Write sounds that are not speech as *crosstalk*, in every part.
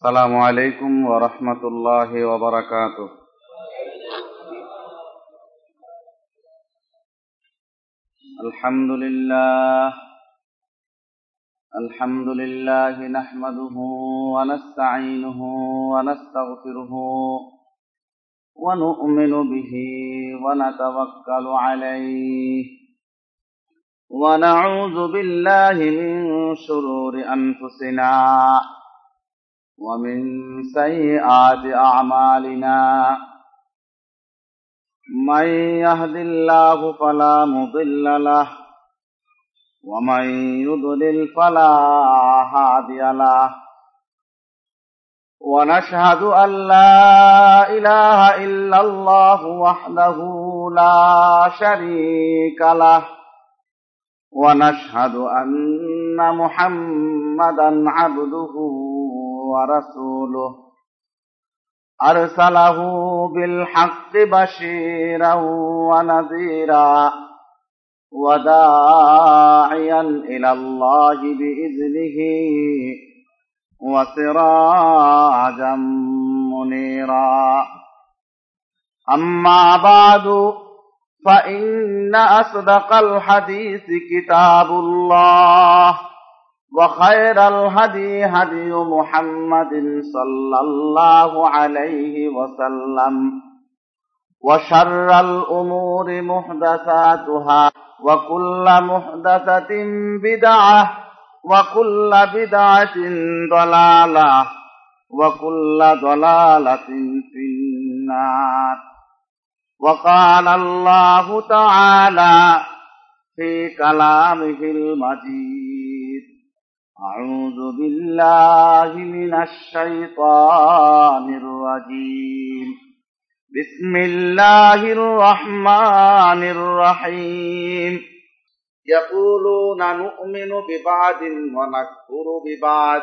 السلام عليكم ورحمة الله وبركاته الحمد لله الحمد لله نحمده ونستعينه ونستغفره ونؤمن به ونتوكل عليه ونعوذ بالله من شرور أنفسنا ومن سيئات أعمالنا من يهد الله فلا مضل له ومن يضلل فلا هادي له ونشهد أن لا إله إلا الله وحده لا شريك له ونشهد أن محمدا عبده ورسوله. أرسله بالحق بشيرا ونذيرا وداعيا إلى الله بإذنه وسراجا منيرا. أما بعد فإن أصدق الحديث كتاب الله. وخير الهدي هدي محمد صلى الله عليه وسلم وشر الأمور محدثاتها وكل محدثة بدعة وكل بدعة ضلالة وكل ضلالة في النار. وقال الله تعالى في كلامه المجيد. أعوذ بالله من الشيطان الرجيم. بسم الله الرحمن الرحيم. يقولون نؤمن ببعض ونكفر ببعض.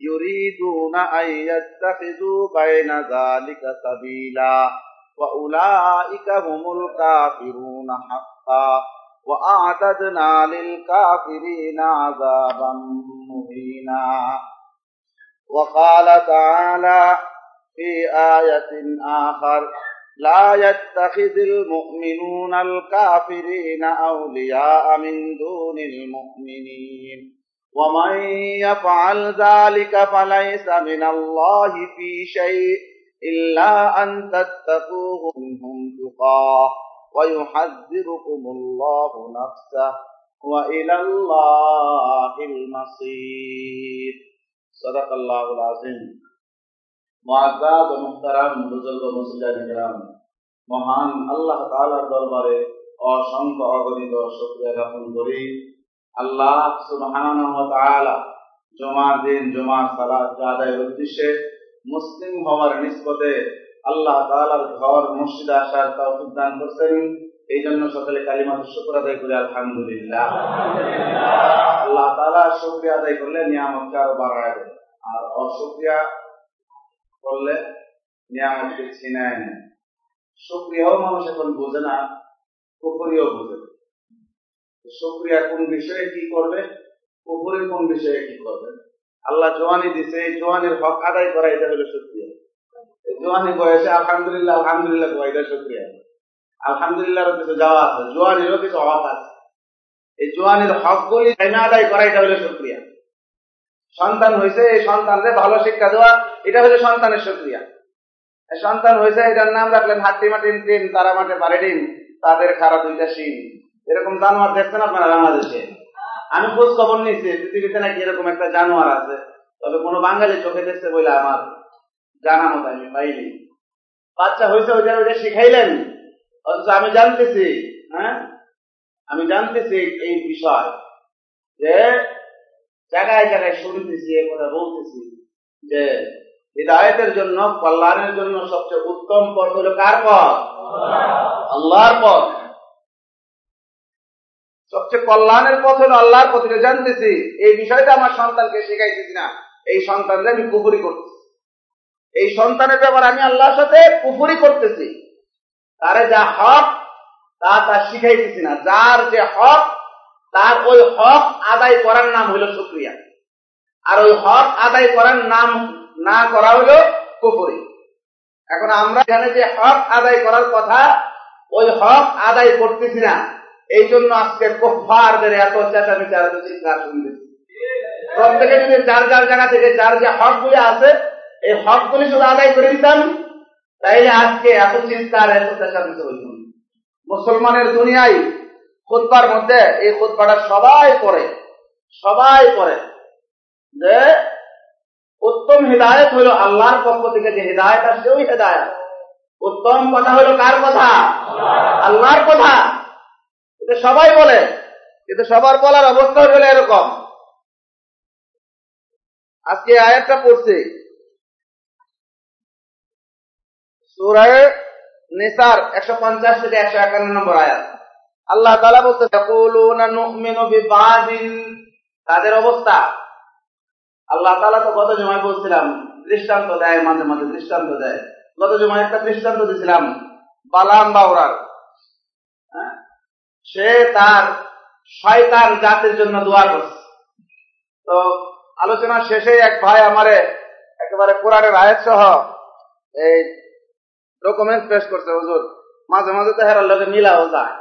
يريدون أن يتخذوا بين ذلك سبيلا. وأولئك هم الكافرون حقا. وأعتدنا للكافرين عذابا مهينا. وقال تعالى في آية آخر لا يتخذ المؤمنون الكافرين أولياء من دون المؤمنين. ومن يفعل ذلك فليس من الله في شيء إلا أن تتقوه منهم تقاه. ويحذركم الله نفسه وإلى الله المصير صدق الله العظيم معزز محترم বুজুর্গ মুসলিম کرام মহান আল্লাহ তাআলার দরবারে অসংখ্য অগণিত শুকরিয়া জ্ঞাপন করি আল্লাহ সুবহানাহু ওয়া তাআলা জুমার দিন জুমার সালাত আদায়ের উদ্দেশ্যে মুসলিম হওয়ার নিসবতে আল্লাহ তাআলার ঘর, মসজিদে আসার তৌফিক দান করছেন। এই জন্য সকলে কালিমাত শুকর আদায় করে, আলহামদুলিল্লাহ। আল্লাহ তাআলা শুকরিয়া আদায় করলে নিয়ামতকে আরও দেয় আর অশুক্রিয়া করলে নিয়ামতকে ছিনায় নেয়। শুক্রিয়াও মানুষ এখন বোঝে না কুপুরিও বোঝে। শুক্রিয়া কোন বিষয়ে কি করবে? কুপুরি কোন বিষয়ে কি করবে? আল্লাহ জোয়ানি দিছে, এই জোয়ানির হক আদায় করা, এটা হলো শুক্রিয়া। জোয়ানি বয়সে আলহামদুলিল্লাহ আলহামদুলিল্লাহ এটা শুক্রিয়া। আলহামদুলিল্লাহর কিছু যাওয়া আছে, জোয়ানিরও কিছু হক আছে। এই জোয়ানির হক গুলি আদায় করা, এটা হলো শুক্রিয়া। সন্তান হয়েছে এই সন্তানদের ভালো শিক্ষা দেওয়া, এটা হলো সন্তানের শুক্রিয়া। সন্তান হয়েছে এটার নাম রাখলেন হাট্টি মাটিন টিম তারা মাঠে পারে ডিম, তাদের খারাপ দুইটা শিম। এরকম জানোয়ার দেখছেন আপনারা বাংলাদেশে? আমি খোঁজ খবর নিয়েছি, পৃথিবীতে নাকি এরকম একটা জানোয়ার আছে। তবে কোনো বাঙালি চোখে দেখছে বলে আমার জানা মতো আমি পাইনি। বাচ্চা হয়েছে ওইটা ওইটা শিখাইলেন। অথচ আমি জানতেছি হ্যাঁ? আমি জানতেছি এই বিষয় যে জায়গায় জায়গায় শুনতেছি, এ কথা বলতেছি যে হৃদায়তের জন্য, কল্যাণের জন্য সবচেয়ে উত্তম পথ হলো কার পথ? আল্লাহর পথ। সবচেয়ে কল্যাণের পথ হলো আল্লাহর পথ জানতেছি। এই বিষয়টা আমার সন্তানকে শেখাইতেছি না। এই সন্তানকে আমি কুপুরি করতেছি। এই সন্তানের ব্যাপারে আমি আল্লাহর সাথে কুপুরি করতেছি। তারে যা হক, তা তার শিখাইতেছি না। যার যে হক, তার ওই হক আদায় করার নাম হইল শুক্রিয়া। আর ওই হক আদায় করার নাম না করা হলো কুফরি। এখন আমরা এখানে যে হক আদায় করার কথা, ওই হক আদায় করতেছি না। এই জন্য আজকে কোফারদের এত চেঁচামেচি এত চিৎকার শুনতেছি। প্রত্যেকে যদি যার যার জায়গা থেকে যার যে হক হকগুলি আছে এই হকগুলি শুধু আদায় করে দিতাম, তাইলে আজকে এত চিৎকার এত চেঁচামেচি হইত মুসলমানের দুনিয়ায় খুতবার মধ্যে এই খুতবাটা সবাই করে সবাই করে যে উত্তম হৃদায়ত হইল আল্লাহর পক্ষ থেকে যে হৃদায়ত আসছে, ওই হৃদায়ত। উত্তম কথা হইল কার কথা? আল্লাহর কথা। এটা সবাই বলে, কিন্তু সবার বলার অবস্থা হইল এরকম। আজকে আয়াতটা পড়ছি। তাদের অবস্থা। আল্লাহ তালা তো গত জমায় বলছিলাম, দৃষ্টান্ত দেয়, মাঝে মাঝে দৃষ্টান্ত দেয়। গত জমায় একটা দৃষ্টান্ত দিয়েছিলাম বালাম বাউরার হ্যাঁ? সে তার শয়তান জাতির জন্য দোয়া করছে। তো আলোচনা শেষে এক ভাই আমারে একেবারে কোরআনের আয়াত সহ এই ডকুমেন্ট পেশ করছে, হুজুর। মাঝে মাঝে তো হেরার লোকে মিলাও যায়।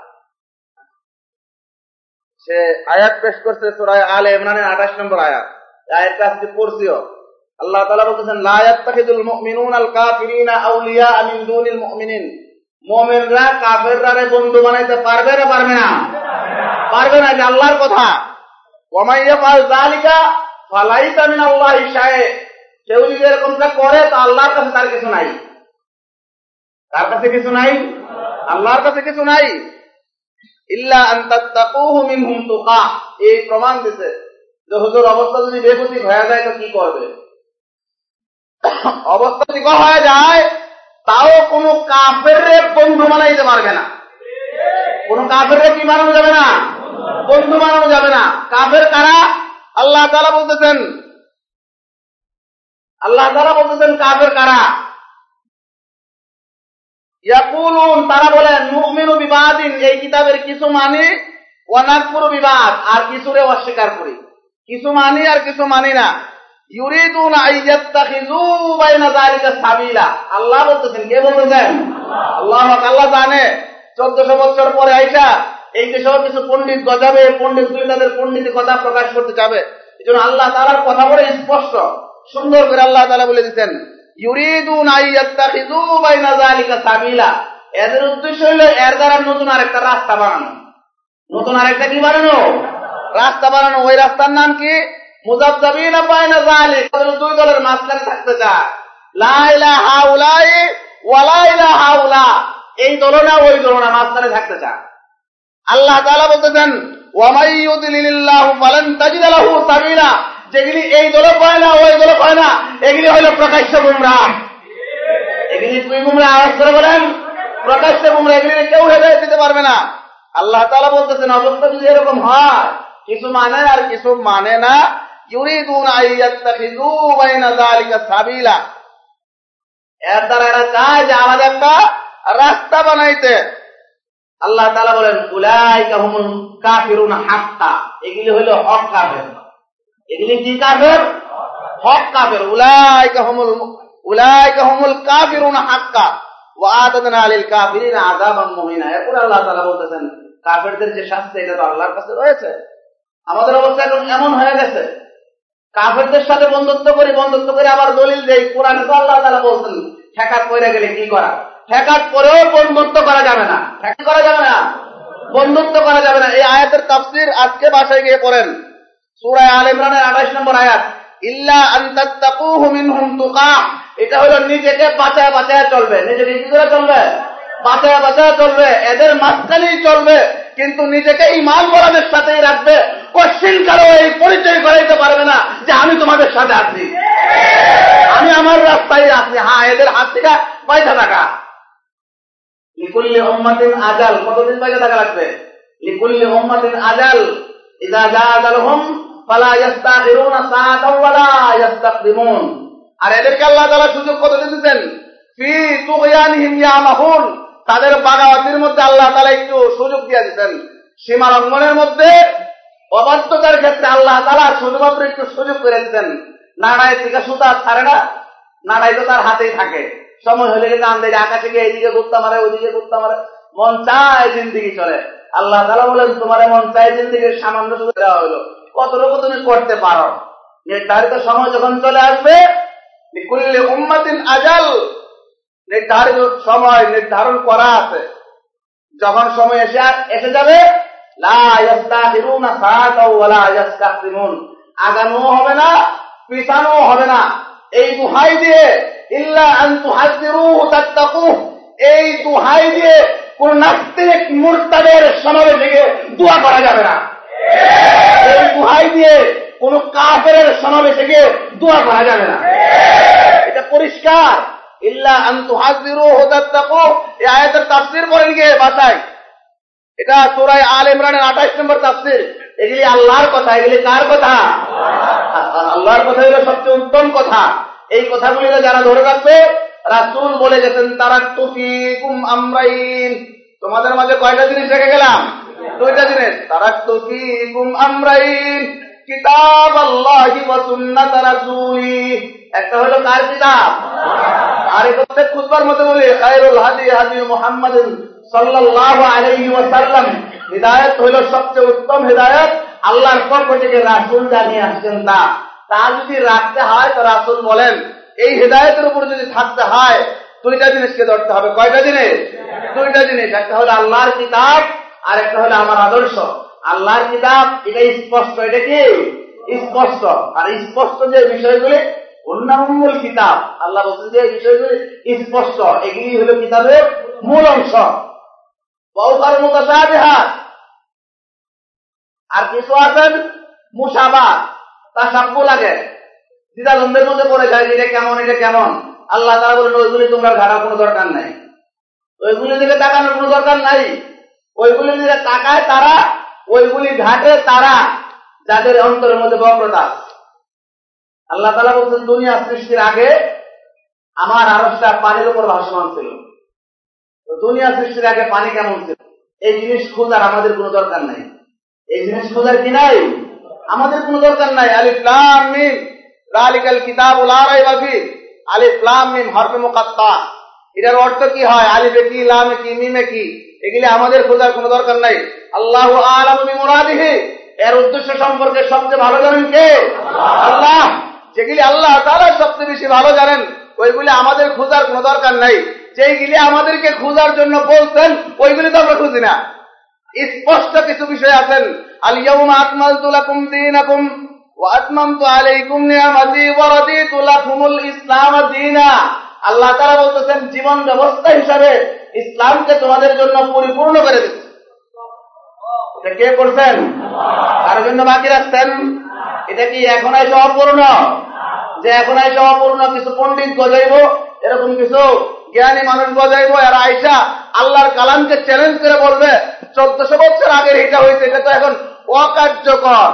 সে আয়াত পেশ করছে সুরায় আলে ইমরানের আঠাশ নম্বর আয়াত। আয়াতটা আজকে পড়ছিও। আল্লাহ তাআলা বলতেছেন, লা ইয়াত্তাখিদুল মুমিনুন আল কাফিরিনা আউলিয়া মিন দুনিল মুমিনিন। মুমিনরা কাফেররা বন্ধু বানাইতে পারবে না পারবে না? পারবে না, এটা আল্লাহর কথা। ওয়া মাই ইয়াফআল যালিকা মিন কেউ যদি এরকমটা করে, তো আল্লাহর কাছে তার কিছু নাই। তার কাছে কিছু নাই? আল্লাহর কাছে কিছু নাই? ইল্লা মিনহুম তুকা। এই প্রমাণ যে হুজুর, অবস্থা যদি যায়, তো কি করবে? *coughs* অবস্থা যদি হয়ে যায়, তাও কোন কাফের বন্ধু বানাইতে পারবে না। কোন কাফের কি বানানো যাবে না? বন্ধু বানানো যাবে না। কাফের কারা? আল্লাহ তারা বলতেছেন। আল্লাহ তারা বলতেছেন, কাফের কারা? তারা বলেন এই কিতাবের কিছু মানি, ওয়ানাকফুরু বিবাদ আর কিছুরে অস্বীকার করি। কিছু মানি আর কিছু মানি না। আল্লাহ বলতেছেন, কে বলতেছেন? আল্লাহ আল্লাহ জানে। 1400 বছর পরে আইসা এই কিছু পণ্ডিত গজাবে, পণ্ডিত দুই তাদের পণ্ডিতি কথা প্রকাশ করতে যাবে। এজন্য আল্লাহ তাআলার কথা বলে স্পষ্ট, সুন্দর করে আল্লাহ তাআলা বলে দিতেন। এদের উদ্দেশ্য হলো এর দ্বারা নতুন আরেকটা রাস্তা বানানো। নতুন আরেকটা কি বানানো? রাস্তা বানানো। ওই রাস্তার নাম কি? আল্লাহ তাআলা বলতেছেন যেগুলি এই দলে কয় না, ওই দলে কয় না, এগুলি হইল প্রকাশ্য গুমরা এগুলি তুই গুমরা আওয়াজ করে বলেন, প্রকাশ্য গুমরা এগুলি কেউ হেদায়ত দিতে পারবে না। আল্লাহ তাআলা বলতেছেন অবস্থা যদি এরকম হয়, কিছু মানে আর কিছু মানে না। আল্লাহ বলেন হাক্কা এগুলি হলো হক কাফের। এগুলি কি কাফের? হক হাক্কা। সাথে বন্ধুত্ব করি, বন্ধুত্ব করে আবার দলিল দেই। কোরআনে তো আল্লাহ বলছেন ঠেকাত পড়ে গেলে কি করা? ঠেকাত পরেও বন্ধুত্ব করা যাবে না। ঠেকা করা যাবে না। বন্ধুত্ব করা যাবে না। এই আয়াতের তাফসীর আজকে বাসায় গিয়ে পড়েন। সূরা আল ইমরানের 28 নম্বর আয়াত, ইল্লা এটা হলো নিজেকে বাঁচায় বাঁচায় চলবে। নিজেকে চলবে? বাঁচায় বাঁচায় চলবে। এদের মাঝখানেই চলবে, কিন্তু নিজেকে রাখবে। কোশ্চিন কারও এই পরিচয় করাইতে পারবে না যে, আমি তোমাদের সাথে আছি। আমি আমার রাস্তায় আছি। হ্যাঁ এদের হাত থেকে পয়সা টাকা। লিকুল্লি উম্মাতিন আজাল। কতদিন পয়সা টাকা লাগবে? লিকুল্লি উম্মাতিন আজাল। ইদা আজালহুম ফালা আর এদেরকে আল্লাহ সুযোগ কত দিতেছেন? তাদের মধ্যে আল্লাহ একটু সুযোগ দিয়ে দিতেন। সীমা লঙ্ঘনের মধ্যে অবাধ্যতার ক্ষেত্রে আল্লাহ শুধুমাত্র একটু সুযোগ করে দিতেন। থেকে সুতা ছাড়ে না তো তার হাতেই থাকে। সময় হলে টান দেয় আকাশে গিয়ে এইদিকে ঘুরতে মারে ওইদিকে ঘুরতে মারে। মন চায় জিন্দিগি চলে। আল্লাহ তালা বলেন, তোমার মন চায় জিন্দিগির সামান্য সুযোগ দেওয়া হলো। কতটুকু তুমি করতে পারো? নির্ধারিত সময় যখন চলে আসবে কুল্লে উম্মাতিন আজাল, নির্ধারিত সময় নির্ধারণ করা আছে। যখন সময় এসে এসে যাবে আগানো হবে না পিছানো হবে না। এই দুহাই দিয়ে দিয়ে কোন নাস্তিক সমাবেশে দোয়া করা যাবে না। দুহাই দিয়ে কোন কাফের সমাবেশে গিয়ে দোয়া করা যাবে না। এটা পরিষ্কার। এই কথা যারা ধরে রাখবে, রাসূল বলে গেছেন, তারা তুফিকুম আমরাইন। তোমাদের মাঝে কয়টা জিনিস রেখে গেলাম? দুইটা জিনিস তারা কিতাব আল্লাহি ওয়া সুন্নাত রাসূলি। একটা হলো কার কিতাব? খুতবার বলি, খায়রুল হাদি হাদি সাল্লাল্লাহু আলাইহি হিদায়াত হলো সবচেয়ে উত্তম হিদায়াত, আল্লাহর পক্ষ থেকে রাসূল জানিয়ে আসছেন তা। তা যদি রাখতে হয়, তো রাসূল বলেন, এই হেদায়তের উপর যদি থাকতে হয়, দুইটা জিনিসকে ধরতে হবে। কয়টা জিনিস? দুইটা জিনিস। একটা হলো আল্লাহর কিতাব আর একটা হলো আমার আদর্শ। আল্লাহর কিতাব, এটা স্পষ্ট, এটা কি? স্পষ্ট। আর স্পষ্ট যে বিষয়গুলি অন্যান্য কিতাব, আল্লাহ বলছেন যে বিষয়গুলি স্পষ্ট, এগুলি হলো কিতাবের মূল অংশ। বহুকার মুতাসাবিহাত আর কিছু আছেন মুসাবাদ তা সাব্য লাগে। দিদা দ্বিধাদ্বন্দ্বের মধ্যে পড়ে যায় এটা কেমন এটা কেমন। আল্লাহ তারা বলেন, ওইগুলি তোমরা ঘাড়ার কোনো দরকার নাই। ওইগুলি দিকে তাকানোর কোনো দরকার নাই। ওইগুলি দিকে তাকায় তারা, ওইগুলি ঘাটে তারা, যাদের অন্তরের মধ্যে বক্রতা। আল্লাহ তালা বলছেন, দুনিয়া সৃষ্টির আগে আমার আরসটা পানির উপর ভাসমান ছিল। দুনিয়া সৃষ্টির আগে পানি কেমন ছিল? এই জিনিস খোঁজার আমাদের কোনো দরকার নাই। এই জিনিস খোঁজার কি নাই? আমাদের কোনো দরকার নাই। আলিফলাম মিম। রালিকাল কিতাব বাফি আলিফলাম মিম, হরফে মুকাত্তা। এটার অর্থ কি হয়? আলিফে কি, লামে কি, মিমে কি? এগুলি আমাদের খোঁজার কোনো দরকার নাই। আল্লাহ আলম এর উদ্দেশ্য সম্পর্কে সবচেয়ে ভালো জানেন কে? আল্লাহ। যেগুলি আল্লাহ তারা সবচেয়ে বেশি ভালো জানেন, ওইগুলি আমাদের খোঁজার কোনো দরকার নাই। যেইগুলি আমাদেরকে খোঁজার জন্য বলছেন, ওইগুলি তো আমরা খুঁজি না। স্পষ্ট কিছু বিষয় আছেন। আল্লাহ তাআলা বলতেছেন, জীবন ব্যবস্থা হিসাবে ইসলামকে তোমাদের জন্য পরিপূর্ণ করে দিচ্ছে। এটা কে করছেন? কার জন্য বাকি রাখছেন? এটা কি এখন এসে অপূর্ণ? যে এখন এসে অপূর্ণ কিছু পণ্ডিত গজাইব, এরকম কিছু জ্ঞানী মানুষ গজাইব আর আয়সা আল্লাহর কালামকে চ্যালেঞ্জ করে বলবে, চোদ্দশো বছর আগের এটা হয়েছে এটা তো এখন অকার্যকর।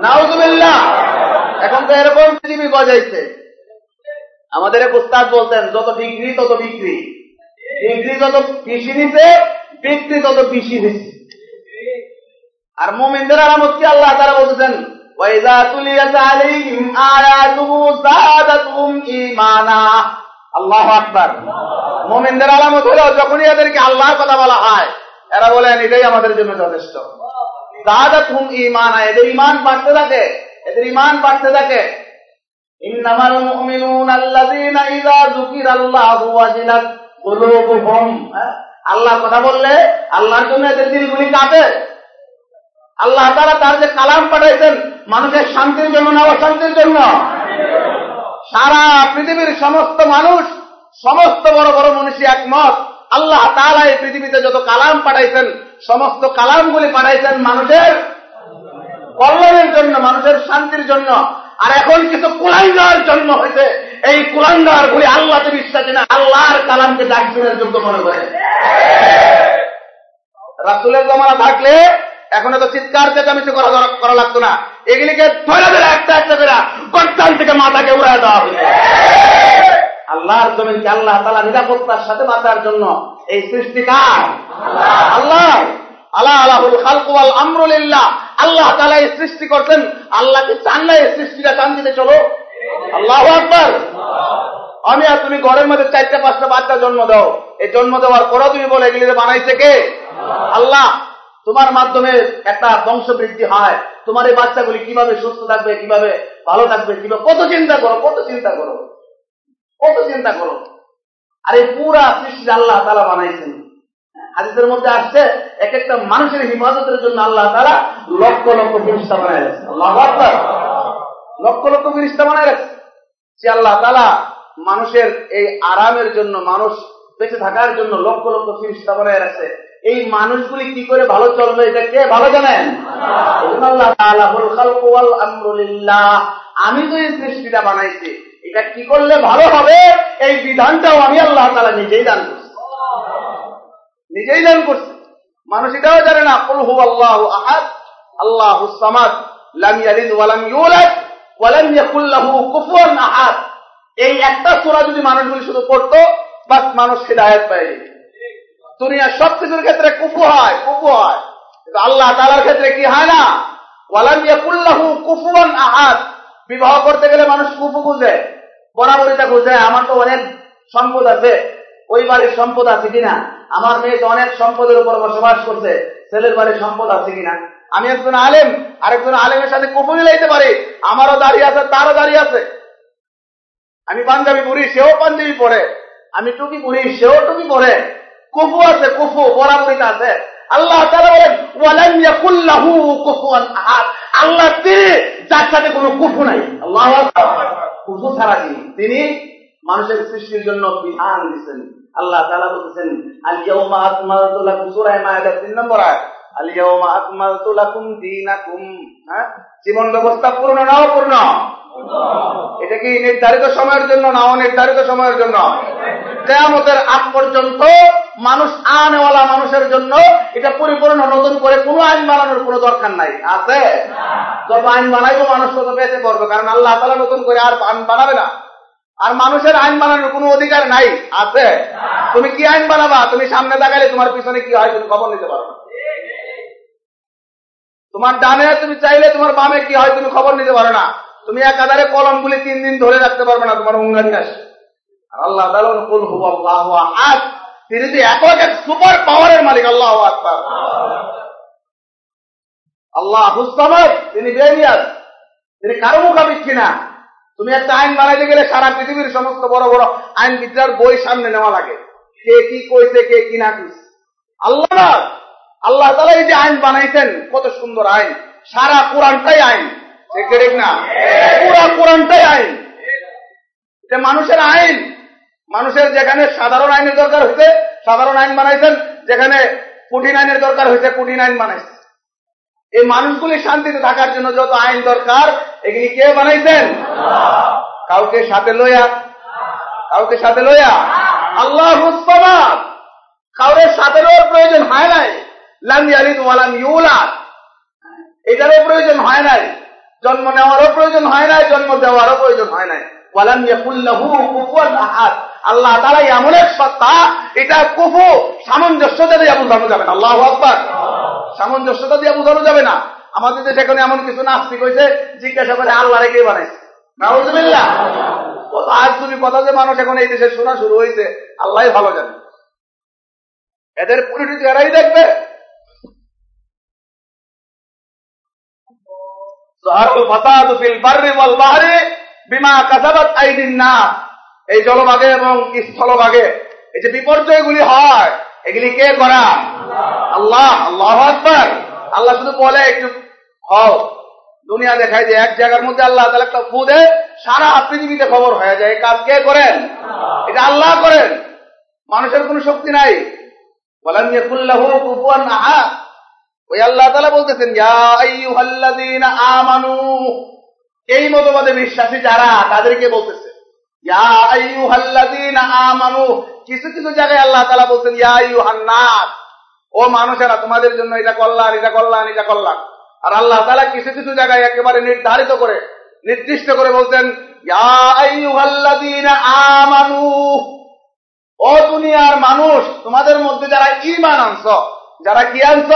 নাউজুবিল্লাহ। এখন তো এরকম পৃথিবী গজাইছে। আমাদের এক উস্তাদ বলতেন, যত ডিগ্রি তত বিক্রি। ডিগ্রি যত পিসি নিছে বিক্রি তত পিসি দিচ্ছে আর মোমিনদের আলামত কি আল্লাহ তারা বলতেছেন? আল্লাহু মুমিনদের আলামত হলো যখনই এদেরকে কথা বলা হয়, এরা বলেন, এটাই আমাদের জন্য যথেষ্ট। যাদাতুহুম ঈমানা, এদের ঈমান বাড়তে থাকে, এদের ঈমান বাড়তে থাকে। ইন্নামাল মুমিনুনা আল্লাযীনা ইযা যুকিরাল্লাহু ওয়াজিলাত। আল্লাহ কথা বললে আল্লাহর জন্য এদের দিলগুলি কাঁপে। আল্লাহ তারা তার যে কালাম পাঠাইছেন, মানুষের শান্তির জন্য না অশান্তির জন্য? সারা পৃথিবীর সমস্ত মানুষ, সমস্ত বড় বড় মনীষী একমত। আল্লাহ তালা এই পৃথিবীতে যত কালাম পাঠাইছেন, সমস্ত কালামগুলি পাঠাইছেন মানুষের কল্যাণের জন্য, মানুষের শান্তির জন্য। আর এখন কিছু কুলাঙ্গার জন্য হয়েছে। এই কুলাঙ্গার গুলি আল্লাহতে বিশ্বাসী না, আল্লাহর কালামকে ডাকছিলেন যোগ্য মনে করে। রাসুলের জমানা থাকলে এখন তো চিৎকার, চেঁচামেচি করা করা লাগতো না। এগুলিকে ধরে ধরে একটা একটা করে গর্তান থেকে মাথাকে উড়ায় দেওয়া হয়েছে। আল্লাহর জমিনকে আল্লাহ তালা নিরাপত্তার সাথে বাঁচার জন্য এই সৃষ্টিকার। আল্লাহ আল্লাহ আল্লাহুল খালকুয়াল আমরুলিল্লাহ আল্লাহ তালা এই সৃষ্টি করছেন। আল্লাহকে চান না এই সৃষ্টিটা চান দিতে চলো। আল্লাহ আকবর। আমি আর তুমি ঘরের মধ্যে চারটা, পাঁচটা বাচ্চা জন্ম দাও। এই জন্ম দেওয়ার পরেও তুমি বলে এগুলি বানাইছে কে? আল্লাহ, তোমার মাধ্যমে একটা বংশ বৃদ্ধি হয়। তোমার এই বাচ্চাগুলি কীভাবে সুস্থ থাকবে, কীভাবে ভালো থাকবে, কীভাবে কত চিন্তা করো, কত চিন্তা করো। কত চিন্তা করো। আর এই পুরা সৃষ্টি আল্লাহ তালা বানাইছেন। হাদিসের মধ্যে আসছে এক একটা মানুষের হিফাজতের জন্য আল্লাহ তারা লক্ষ লক্ষ ফিরিস্তা বানায় আল্লাহ। লক্ষ লক্ষ ফিরিস্তা বানায় রাখছে সে আল্লাহ তালা মানুষের এই আরামের জন্য, মানুষ বেঁচে থাকার জন্য লক্ষ লক্ষ ফিরিস্তা বানায় রাখছে। এই মানুষগুলি কি করে ভালো চলবে, এটা কে ভালো জানেন। আমি তো এই সৃষ্টিটা বানাইছি। এটা কি করলে ভালো হবে? এই বিধানটাও আমি আল্লাহ তাআলা নিজেই দান করছি। নিজেই দান করছি। মানুষ এটাও জানে না আল্লাহ আহাদ, আল্লাহ সামাদ, লাম ইয়ালিদ ওয়া লাম ইউলাদ। ওয়া লাম ইয়াকুল লাহু কুফুয়ান আহাদ। এই একটা যদি মানুষগুলি শুধু পড়তো, বাস মানুষ পায় দুনিয়ার সব কিছুর ক্ষেত্রে কুফু হয় কুফু হয়। কিন্তু আল্লাহ ক্ষেত্রে কি হয় না? ওয়া লাম ইয়াকুল লাহু কুফুয়ান আহাদ। বিবাহ করতে গেলে মানুষ কুফু বুঝে বরাবরিতা বুঝে আমার তো অনেক সম্পদ আছে। ওই বাড়ির সম্পদ আছে কিনা? আমার মেয়ে তো অনেক সম্পদের উপর বসবাস করছে, ছেলের বাড়ির সম্পদ আছে কিনা? আমি একজন আলেম, আরেকজন আলেমের সাথে কুপু মিলাইতে পারি। আমারও দাঁড়িয়ে আছে, তারও দাঁড়িয়ে আছে। আমি পাঞ্জাবি পড়ি সেও পাঞ্জাবি পরে। আমি টুপি পড়ি সেও টুপি পরে। কুফু আছে, কুফু বরাবরিতা আছে। আল্লাহ বলেন আল্লাহ তিনি, যার সাথে কোনো কুফু নাই। আল্লাহ কুফু ছাড়া তিনি তিনি মানুষের সৃষ্টির জন্য বিধান দিচ্ছেন। আল্লাহ তাআলা বলতেছেন আল ইয়াউমা আকমালতু লাকুম সূরা মায়েদা 3 নম্বর আয়াত। হ্যাঁ? জীবন ব্যবস্থা পূর্ণ এটা কি নির্ধারিত সময়ের জন্য না অনির্ধারিত সময়ের জন্য? কেয়ামতের আগ পর্যন্ত মানুষ আনেওয়ালা মানুষের জন্য এটা পরিপূর্ণ, নতুন করে কোনো আইন বানানোর কোনো দরকার নাই। আছে? যত আইন বানাইবো মানুষ তত বেঁচে পড়বে, কারণ আল্লাহ তালা নতুন করে আর আইন বানাবে না। আর মানুষের আইন বানানোর কোনো অধিকার নাই। আছে? তুমি কি আইন বানাবা? তুমি সামনে তাকালে তোমার পিছনে কি হয় তুমি খবর নিতে পারো। তোমার ডানে তুমি চাইলে তোমার বামে কি হয় তুমি খবর নিতে পারো না। তুমি একাধারে কলমগুলি তিন দিন ধরে রাখতে পারবে না তোমার উঙ্গানি আসে। আর আল্লাহ আল্লাহু আহাদ। তিনি যে একক এক সুপার পাওয়ারের মালিক, আল্লাহু আকবার। আল্লাহ হুসামাদ তিনি বেরিয়াস তিনি কারও মুখাপিক্ষি না। তুমি একটা আইন বানাইতে গেলে সারা পৃথিবীর সমস্ত বড় বড় আইন বিদ্যার বই সামনে নেওয়া লাগে। কে কি কইছে, কে কি না কইছে। আল্লাহ। আল্লাহ তালা এই যে আইন বানাইছেন, কত সুন্দর আইন। সারা কোরআনটাই আইন। ঠিক না? পুরা কোরআনটাই আইন। এটা মানুষের আইন। মানুষের যেখানে সাধারণ আইনের দরকার হইতে সাধারণ আইন বানাইছেন, যেখানে কঠিন আইনের দরকার হইতে কঠিন আইন বানাইছেন এই মানুষগুলি শান্তিতে থাকার জন্য যত আইন দরকার, এগুলি কে বানাইছেন? কাউকে সাথে লইয়া। কাউকে সাথে লইয়া। আল্লাহ কাউরের সাথে লওয়ার প্রয়োজন হয় নাই। এটারও প্রয়োজন হয় নাই। জন্ম নেওয়ারও প্রয়োজন হয় নাই, জন্ম দেওয়ারও প্রয়োজন হয় নাই। আল্লাহ তাআলা এমন এক সত্তা, এটা কুফু, সামঞ্জস্যতা দিয়ে বোঝানো যাবে না। আল্লাহু আকবার। সামঞ্জস্যতা দিয়ে বোঝানো যাবে না। আমাদের দেশে এখন এমন কিছু নাস্তিক হয়েছে, জিজ্ঞাসা করে আল্লাহ রেখে বানাইছে আজ তুমি কথা যে মানুষ এখন এই দেশে শোনা শুরু হয়েছে আল্লাহ ভালো জানে। এদের পরিণতি এরাই দেখবে। জলভাগে এবং স্থলভাগে এই যে হয়, এগুলি কে করা? আল্লাহ আল্লাহ আকবর। আল্লাহ শুধু বলে একটু, হও, দুনিয়া দেখায় যে এক জায়গার মধ্যে আল্লাহ তাহলে একটা ফু দেয়, সারা পৃথিবীতে খবর হয়ে যায়। কাজ কে করেন? এটা আল্লাহ করেন। মানুষের কোনো শক্তি নাই। বলেন যে কুল্লাহ ওই আল্লাহ তালা বলতেছেন আমানু। এই মতবাদে বিশ্বাসী যারা, তাদেরকে বলতেছে আমানু। কিছু কিছু জায়গায় আল্লাহ তাআলা বলছেন ও মানুষেরা, তোমাদের জন্য এটা কল্যাণ এটা কল্যাণ এটা কল্যাণ। আর আল্লাহ তাআলা কিছু কিছু জায়গায় একেবারে নির্ধারিত করে, নির্দিষ্ট করে বলছেন আমানু। ও দুনিয়ার মানুষ, তোমাদের মধ্যে যারা ঈমান আনছ, যারা কি আনছ?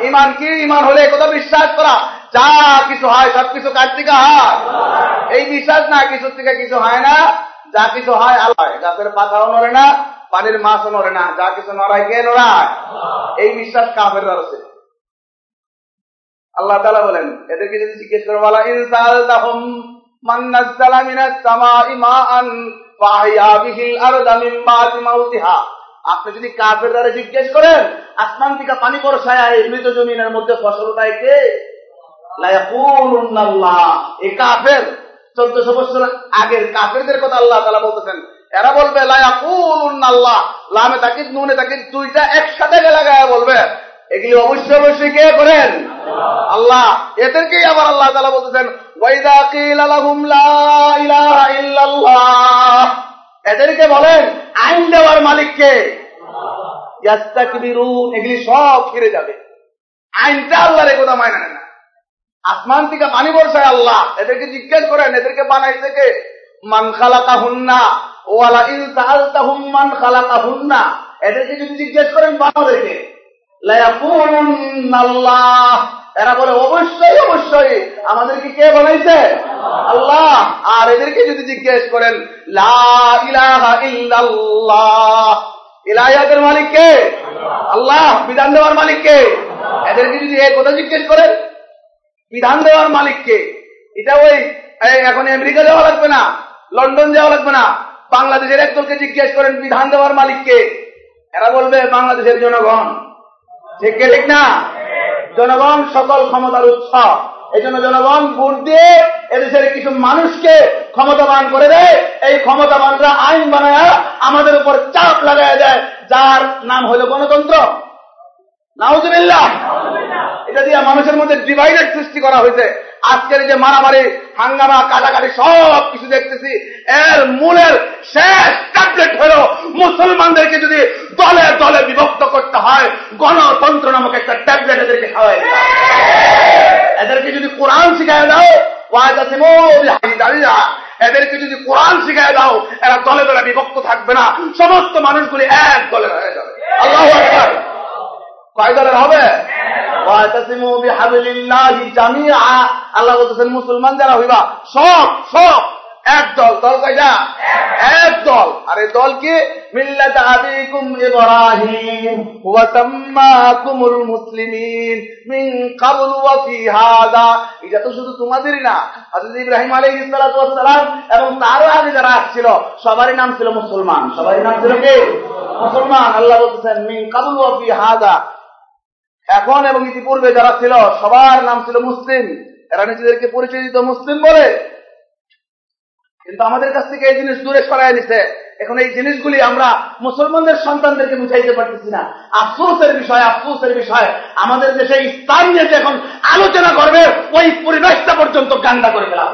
ইমান কি? ইমান হলে কথা বিশ্বাস করা। যা কিছু হয় সব কিছু কার থেকে হয়? এই বিশ্বাস না, কিছুর থেকে কিছু হয় না। যা কিছু হয় আল্লাহ গাছের পাতাও নড়ে না, পানির মাছও নড়ে না। যা কিছু নড়ায় কে নড়ায়? এই বিশ্বাস কাফের রয়েছে। আল্লাহ তালা বলেন, এদেরকে যদি জিজ্ঞেস করে বলা ইনসাল তাহম মান্নাজ্জালা মিনাস সামাই মাআন ফাহিয়া বিহিল আরদা মিন বাদি মাউতিহা? আপনি যদি কাফের দ্বারা জিজ্ঞেস করেন, আসমান থেকে পানি বর্ষায় এই মৃত জমিনের মধ্যে ফসল পায় কে? কাফের। চোদ্দশো বছর আগের কাফেরদের কথা আল্লাহ তালা বলতেছেন। এরা বলবে লায়াকুল্লাহ লামে তাকিদ, নুনে তাকিদ, দুইটা একসাথে লাগায় বলবে। এগুলি অবশ্যই অবশ্যই কে করেন? আল্লাহ। এদেরকেই আবার আল্লাহ তালা বলতেছেন এদেরকে বলেন, আইন দেওয়ার মালিককে। এগুলি সব ফিরে যাবে। আইনটা আল্লাহর একথা মাইনা না। আসমান থেকে পানি বর্ষায় আল্লাহ। এদেরকে জিজ্ঞেস করেন, এদেরকে বানাই থেকে মান খালাকা হুন্না ওয়ালা ইন সাআলতাহুম মান খালাকা হুন্না এদেরকে যদি জিজ্ঞেস করেন বানাদেরকে এরা বলে, অবশ্যই অবশ্যই। আমাদেরকে কে বানাইছে? আল্লাহ। আর এদেরকে যদি জিজ্ঞেস করেন ইলাহাতের মালিক কে? আল্লাহ। বিধান দেওয়ার মালিক কে? এদেরকে যদি এ কথা জিজ্ঞেস করেন, বিধান দেওয়ার মালিককে এটা ওই এখন আমেরিকা যাওয়া লাগবে না, লন্ডন যাওয়া লাগবে না। বাংলাদেশের একদলকে জিজ্ঞেস করেন, বিধান দেওয়ার মালিককে এরা বলবে, বাংলাদেশের জনগণ। ঠিক না? জনগণ সকল ক্ষমতার উৎস। এই জন্য জনগণ ভোট দিয়ে এদেশের কিছু মানুষকে ক্ষমতাবান করে দেয়। এই ক্ষমতাবানরা আইন বানায় আমাদের উপর চাপ লাগায় দেয়। যার নাম হলো গণতন্ত্র। নাউজুবিল্লাহ। এটা দিয়ে মানুষের মধ্যে ডিভাইডেড সৃষ্টি করা হয়েছে। আজকের যে মারামারি, হাঙ্গামা, কাটাকাটি, সব কিছু দেখতেছি। এর মূলের শেষ ট্যাবলেট হল মুসলমানদেরকে যদি দলে দলে বিভক্ত করতে হয়, গণতন্ত্র নামক একটা ট্যাবলেট এদেরকে খাওয়াই এদেরকে যদি কোরআন শিখায় দাও এদেরকে যদি কোরআন শিখায় দাও, এরা দলে দলে বিভক্ত থাকবে না। সমস্ত মানুষগুলি এক দলে হয়ে যাবে। আল্লাহ কয় দলের হবে? আল্লাহ বলতেছেন, মুসলমান যারা হইবা, সব সব, এক দল দল কয়টা? এক দল। আর এই দল শুধু না। এবং আগে যারা সবারই নাম ছিল মুসলমান। সবারই নাম ছিল কি? মুসলমান। আল্লাহ হাদা। এখন এবং ইতিপূর্বে যারা ছিল, সবার নাম ছিল মুসলিম। এরা নিজেদেরকে পরিচয় দিত মুসলিম বলে। কিন্তু আমাদের কাছ থেকে এই জিনিস দূরে সরাই নিছে। এখন এই জিনিসগুলি আমরা মুসলমানদের সন্তানদেরকে বুঝাইতে পারতেছি না। আফসোসের বিষয় আফসোসের বিষয়। আমাদের দেশে ইসলাম নিয়ে এখন আলোচনা করবে, ওই পরিবেশটা পর্যন্ত গান্ডা করে ফেলা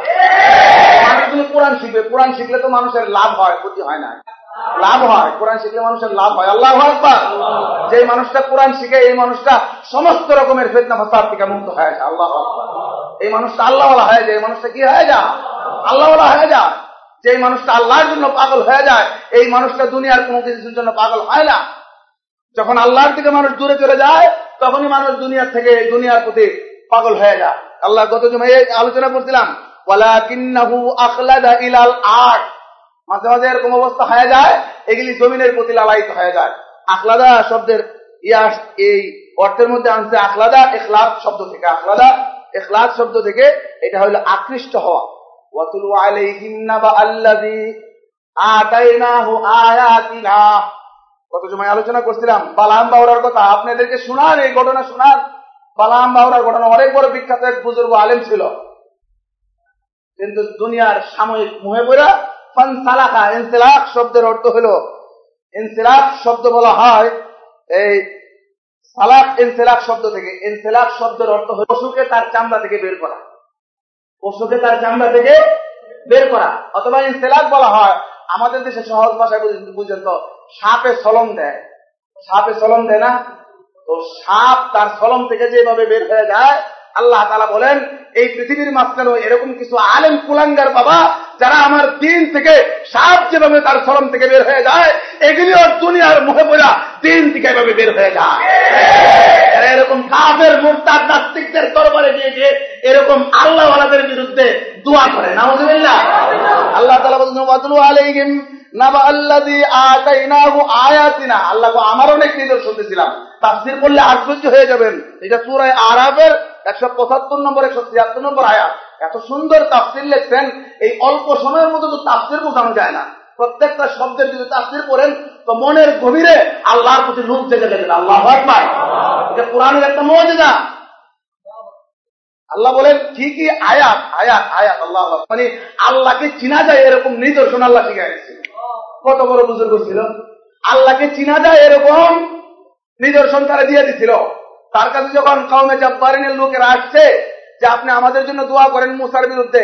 মানুষগুলো কোরআন শিখবে। কোরআন শিখলে তো মানুষের লাভ হয়, ক্ষতি হয় না। লাভ হয় কোরআন শিখলে মানুষের লাভ হয়। আল্লাহ আকবার। যে মানুষটা কোরআন শিখে এই মানুষটা সমস্ত রকমের ফেতনা ফাসাদ থেকে মুক্ত হয়ে যায়। আল্লাহ আকবার। এই মানুষটা আল্লাহওয়ালা হয়ে যায় এই মানুষটা কি হয়ে যায়? আল্লাহওয়ালা হয়ে যায়। যে মানুষটা আল্লাহর জন্য পাগল হয়ে যায় এই মানুষটা দুনিয়ার কোনো কিছুর জন্য পাগল হয় না। যখন আল্লাহর থেকে মানুষ দূরে চলে যায় তখনই মানুষ দুনিয়ার থেকে দুনিয়ার প্রতি পাগল হয়ে যায়। আল্লাহ গত জমায় আলোচনা করছিলাম ওয়ালা কিন্নাহু আখলাদা ইলাল আট মাঝে মাঝে এরকম অবস্থা হয়ে যায়, এগুলি জমিনের প্রতি লালায়িত হয়ে যায়। আখলাদা শব্দের ইয়াস এই অর্থের মধ্যে আনছে আখলাদা, এখলাদ শব্দ থেকে। আখলাদা, এখলাদ শব্দ থেকে এটা হলো আকৃষ্ট হওয়া। ওয়াতুল আলাইহিম নাবা আল্লাযী আতাইনাহু আয়াতিনা। কত সময় আলোচনা করছিলাম, বালাম বাউরার কথা। আপনাদেরকে শোনান, এই ঘটনা শোনান। বালাম বাউরার ঘটনা অনেক বড় বিখ্যাত এক বুজুর্গ আলেম ছিল। কিন্তু দুনিয়ার সাময়িক মুহে পড়া ফানসালাকা, ইনসিলাক শব্দের অর্থ হলো, ইনসিলাক শব্দ বলা হয়, এই সালাক ইনসিলাক শব্দ থেকে, ইনসিলাক শব্দের অর্থ হলো পশুকে তার চামড়া থেকে বের করা। পশুকে তার চামড়া থেকে বের করা। অথবা ইনসিলাক বলা হয়, আমাদের দেশে সহজ ভাষায় বুঝেন তো, সাপে সলম দেয়। সাপে সলম দেয় না? তো সাপ তার সলম থেকে যেভাবে বের হয়ে যায়, আল্লাহ তালা বলেন, এই পৃথিবীর মাঝখানে এরকম কিছু আলেম কুলাঙ্গার বাবা যারা আমার দিন থেকে সাপ যেভাবে তার সরম থেকে বের হয়ে যায় এগুলি ওর দুনিয়ার মুখে পড়া দিন থেকে এভাবে বের হয়ে যায়। এরা এরকম কাফের, মুরতাদ, নাস্তিকদের দরবারে গিয়ে গিয়ে এরকম আল্লাহওয়ালাদের বিরুদ্ধে দোয়া করে। নাউজুবিল্লাহ। আল্লাহ সূরা আরাফের 175 নম্বর 176 নম্বর আয়াত। এত সুন্দর তাফসীর লিখছেন, এই অল্প সময়ের মধ্যে তো তাফসীর বোঝানো যায় না। প্রত্যেকটা শব্দের যদি তাফসীর করেন তো মনের গভীরে আল্লাহর প্রতি লোভ জেগে যাবে। আল্লাহু এটা কোরআনের একটা মজেদা আল্লাহ বলেন, ঠিকই আয়াত আয়াত আয়াত, আল্লাহ মানে আল্লাহকে চিনা যায় এরকম নিদর্শন আল্লাহ শিখাইছে কত বড় বুজুর্গ ছিল। আল্লাহকে চিনা যায় এরকম নিদর্শন তারা দিয়ে দিছিল। তার কাছে যখন কাউমে জাব্বারিনের লোকেরা আসছে যে আপনি আমাদের জন্য দোয়া করেন মুসার বিরুদ্ধে।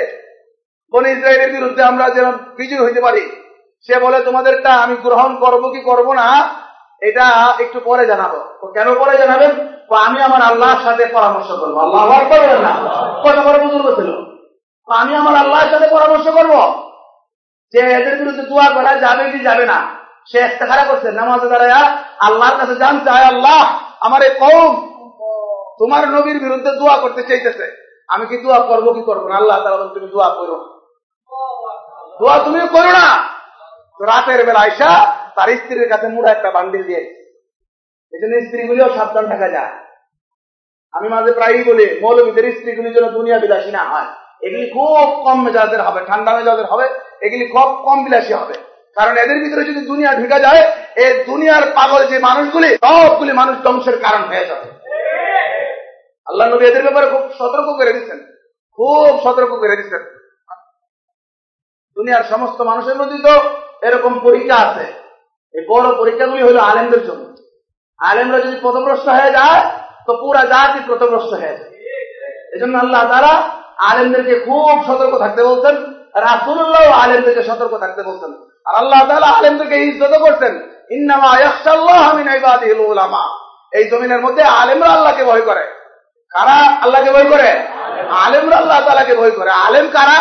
কোন ইসরায়েলের বিরুদ্ধে আমরা যেন বিজয় হইতে পারি। সে বলে, তোমাদেরটা আমি গ্রহণ করব কি করব না, এটা একটু পরে জানাব। কেন পরে জানাবেন? আমি আমার আল্লাহর সাথে পরামর্শ করব। আল্লাহ করবেন না। কত বড় ছিল? আমি আমার আল্লাহর সাথে পরামর্শ করব। যে এদের বিরুদ্ধে দোয়া করা যাবে কি যাবে না, সে খারাপ করছে, নামাজে দাঁড়ায় আল্লাহর কাছে জানছে আয় আল্লাহ, আমার এই কৌম তোমার নবীর বিরুদ্ধে দোয়া করতে চাইতেছে। আমি কি দোয়া করব, কি করব না? আল্লাহ তালা তুমি দোয়া করো। দোয়া তুমি করো না। রাতের বেলা আইসা তার স্ত্রীর কাছে মুড়া একটা বান্ডিল দিয়ে এই জন্য স্ত্রীগুলিও সাবধান থাকা যায়। আমি মাঝে প্রায়ই বলি, মৌলবীদের স্ত্রীগুলির জন্য দুনিয়া বিলাসী না হয়। এগুলি খুব কম মেজাজের হবে, ঠান্ডা মেজাজের হবে, এগুলি খুব কম বিলাসী হবে। কারণ এদের ভিতরে যদি দুনিয়া ঢুকে যায়, এই দুনিয়ার পাগল যে মানুষগুলি, সবগুলি মানুষ ধ্বংসের কারণ হয়ে যাবে। আল্লাহ নবী এদের ব্যাপারে খুব সতর্ক করে দিচ্ছেন। খুব সতর্ক করে দিচ্ছেন। দুনিয়ার সমস্ত মানুষের মধ্যে তো এরকম পরীক্ষা আছে। এই বড় পরীক্ষাগুলি হলো আলেমদের জন্য। আলেমরা যদি প্রথমগ্রস্ত হয়ে যায়, তো পুরা জাতি প্রথমগ্রস্ত হয়ে যায়। এই জন্য আল্লাহ তারা আলেমদেরকে খুব সতর্ক থাকতে বলছেন রাসুল্লাহ আলেমদেরকে সতর্ক থাকতে বলছেন। আর আল্লাহ তালা আলেমদেরকে ইজ্জত করছেন, ইন্নামা মিন ইবাদিহিল উলামা। এই জমিনের মধ্যে আলেমরা আল্লাহকে ভয় করে। কারা আল্লাহকে ভয় করে? আলেমরা আল্লাহ তালাকে ভয় করে। আলেম কারা?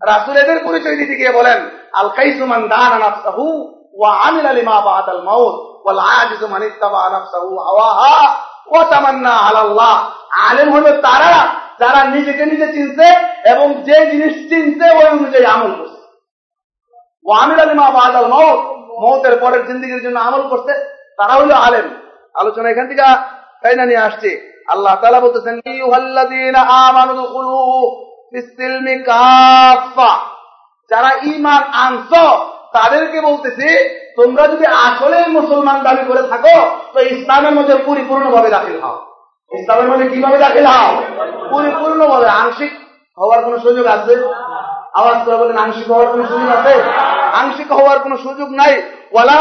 রাসুল এদের পরিচয় দিতে গিয়ে বলেন আল কাইসুমান দান নাফসাহু ওয়া আমিল লিমা বাদাল মাউত ওয়াল আজিজু মান ইত্তাবা হাওয়াহা ওয়া তামান্না আলাল্লাহ। আলেম হলো তারা যারা নিজেকে নিজে চিনছে এবং যে জিনিস চিনছে ওই অনুযায়ী আমল করছে। ওয়া আমিল লিমা বাদাল মাউত, মৌতের পরের জিন্দগির জন্য আমল করছে, তারা হলো আলেম। আলোচনা এখান থেকে তাই না নিয়ে আসছে। আল্লাহ তাআলা বলতেছেন যারা ঈমান আনছো, তাদেরকে বলতেছি, তোমরা যদি আসলে মুসলমান দাবি করে থাকো, তো ইসলামের মধ্যে পরিপূর্ণভাবে দাখিল হও। ইসলামের মধ্যে কীভাবে দাখিল হও? পরিপূর্ণভাবে। আংশিক হওয়ার কোন সুযোগ আছে? আওয়াজ করে বলেন, আংশিক হওয়ার কোন সুযোগ আছে? আংশিক হওয়ার কোন সুযোগ নাই। ওয়ালা